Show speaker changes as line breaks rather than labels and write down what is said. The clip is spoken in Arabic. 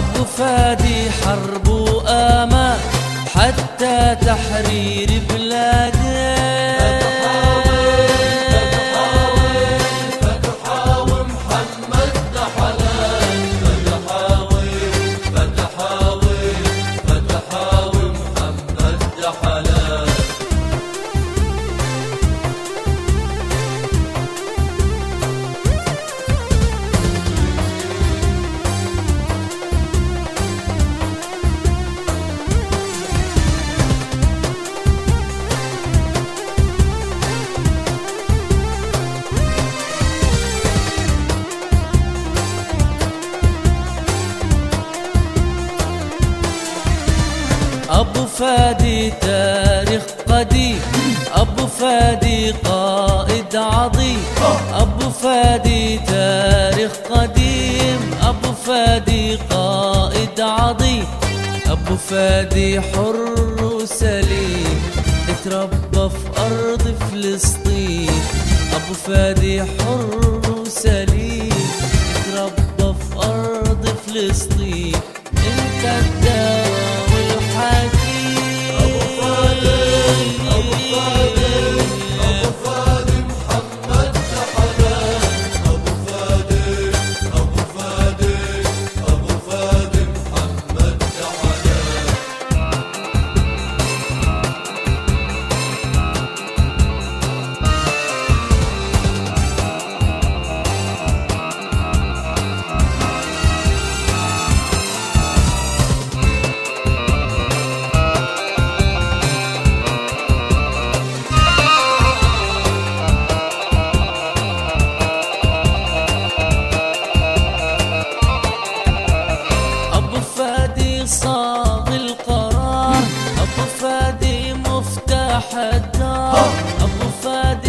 فادي حرب وآمال حتى تحرير بلاده فادي تاريخ قديم. أبو فادي قائد عظيم. أبو فادي تاريخ قديم. أبو فادي قائد عظيم. أبو فادي حر وسليم. اتربى في أرض فلسطين. أبو فادي حر وسليم. اتربى في أرض فلسطين. انت الدواء الدار أبو فادي